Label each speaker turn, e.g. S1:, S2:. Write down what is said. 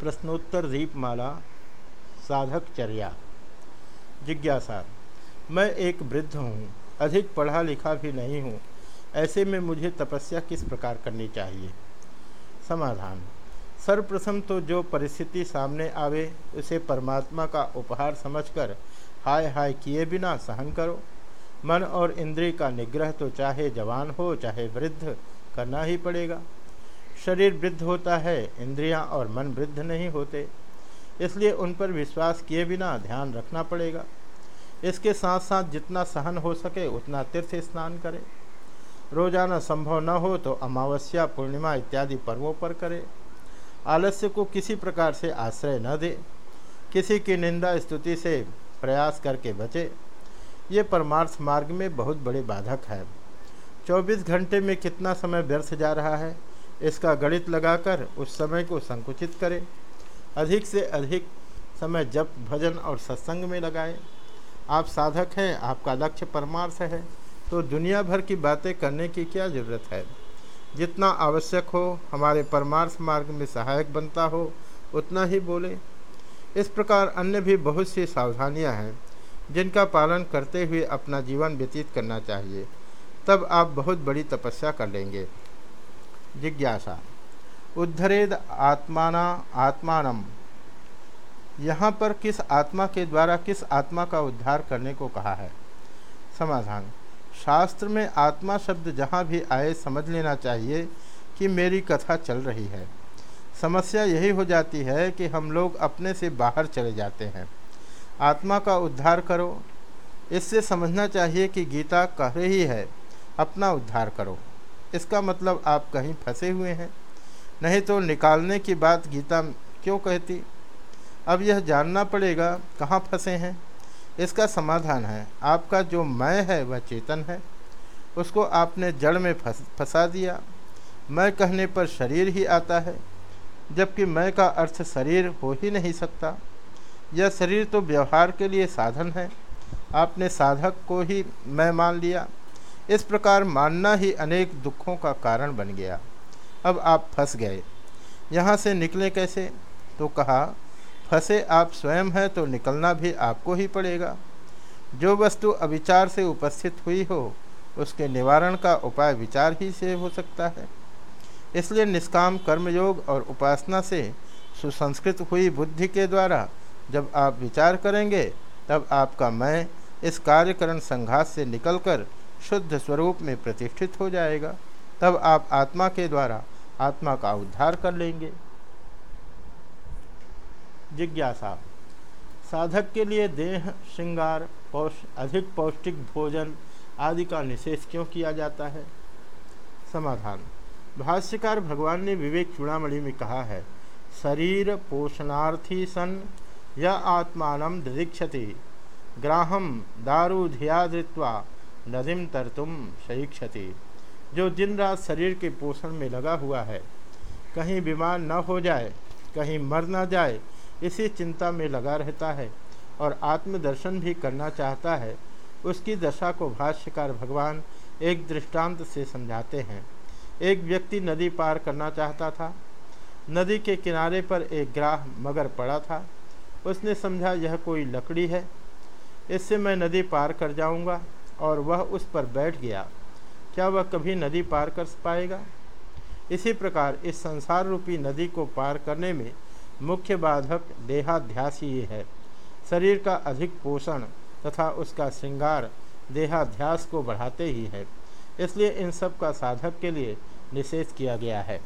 S1: प्रश्नोत्तर दीपमाला, साधक चर्या। जिज्ञासा, मैं एक वृद्ध हूँ, अधिक पढ़ा लिखा भी नहीं हूँ, ऐसे में मुझे तपस्या किस प्रकार करनी चाहिए? समाधान, सर्वप्रथम तो जो परिस्थिति सामने आवे, उसे परमात्मा का उपहार समझकर, हाय हाय किए बिना सहन करो। मन और इंद्रिय का निग्रह तो चाहे जवान हो, चाहे वृद्ध, करना ही पड़ेगा। शरीर वृद्ध होता है, इंद्रियाँ और मन वृद्ध नहीं होते। इसलिए उन पर विश्वास किए बिना ध्यान रखना पड़ेगा। इसके साथ साथ जितना सहन हो सके, उतना तीर्थ स्नान करें। रोज़ाना संभव न हो तो अमावस्या, पूर्णिमा इत्यादि पर्वों पर करें। आलस्य को किसी प्रकार से आश्रय न दे। किसी की निंदा स्तुति से प्रयास करके बचे। ये परमार्थ मार्ग में बहुत बड़े बाधक है। 24 घंटे में कितना समय व्यर्थ जा रहा है? इसका गणित लगाकर उस समय को संकुचित करें। अधिक से अधिक समय जप, भजन और सत्संग में लगाएँ। आप साधक हैं, आपका लक्ष्य परमार्थ है। तो दुनिया भर की बातें करने की क्या ज़रूरत है? जितना आवश्यक हो, हमारे परमार्थ मार्ग में सहायक बनता हो, उतना ही बोले। इस प्रकार अन्य भी बहुत सी सावधानियाँ हैं, जिनका पालन करते हुए अपना जीवन व्यतीत करना चाहिए। तब आप बहुत बड़ी तपस्या कर लेंगे। जिज्ञासा। उद्धरेद आत्माना, आत्मानम। यहाँ पर किस आत्मा के द्वारा किस आत्मा का उद्धार करने को कहा है? समाधान। शास्त्र में आत्मा शब्द जहाँ भी आए, समझ लेना चाहिए कि मेरी कथा चल रही है। समस्या यही हो जाती है कि हम लोग अपने से बाहर चले जाते हैं। आत्मा का उद्धार करो। इससे समझना चाहिए कि गीता कह रही है, अपना उद्धार करो। इसका मतलब आप कहीं फंसे हुए हैं। नहीं तो निकालने की बात गीता क्यों कहती? अब यह जानना पड़ेगा, कहाँ फंसे हैं? इसका समाधान है। आपका जो मैं है, वह चेतन है। उसको आपने जड़ में फंसा दिया। मैं कहने पर शरीर ही आता है, जबकि मैं का अर्थ शरीर हो ही नहीं सकता। यह शरीर तो व्यवहार के लिए साधन है। आपने साधक को ही मैं मान लिया। इस प्रकार मानना ही अनेक दुखों का कारण बन गया। अब आप फंस गए। यहाँ से निकले कैसे? तो कहा, फंसे आप स्वयं हैं तो निकलना भी आपको ही पड़ेगा। जो वस्तु अविचार से उपस्थित हुई हो, उसके निवारण का उपाय विचार ही से हो सकता है। इसलिए निष्काम कर्मयोग और उपासना से सुसंस्कृत हुई बुद्धि के द्वारा जब आप विचार करेंगे, तब आपका मैं इस कार्यकरण संघात से निकलकर शुद्ध स्वरूप में प्रतिष्ठित हो जाएगा, तब आप आत्मा के द्वारा आत्मा का उद्धार कर लेंगे। जिज्ञासा। साधक के लिए देह, श्रृंगार, पौष अधिक पौष्टिक भोजन आदि का निषेध क्यों किया जाता है? समाधान। भाष्यकार भगवान ने विवेक चूड़ामणि में कहा है, शरीर पोषणार्थी सन, या आत्मान दीक्षति। ग्राहम दारू धिया धृत्वा नदीम तरतुम सही क्षति जो दिन रात शरीर के पोषण में लगा हुआ है, कहीं बीमार न हो जाए, कहीं मर न जाए, इसी चिंता में लगा रहता है और आत्मदर्शन भी करना चाहता है, उसकी दशा को भाष्यकार भगवान एक दृष्टांत से समझाते हैं। एक व्यक्ति नदी पार करना चाहता था। नदी के किनारे पर एक ग्राह मगर पड़ा था। उसने समझा, यह कोई लकड़ी है, इससे मैं नदी पार कर जाऊँगा। और वह उस पर बैठ गया। क्या वह कभी नदी पार कर पाएगा? इसी प्रकार इस संसार रूपी नदी को पार करने में मुख्य बाधक देहाध्यास ही है। शरीर का अधिक पोषण तथा उसका श्रृंगार देहाध्यास को बढ़ाते ही है। इसलिए इन सब का साधक के लिए निषेध किया गया है।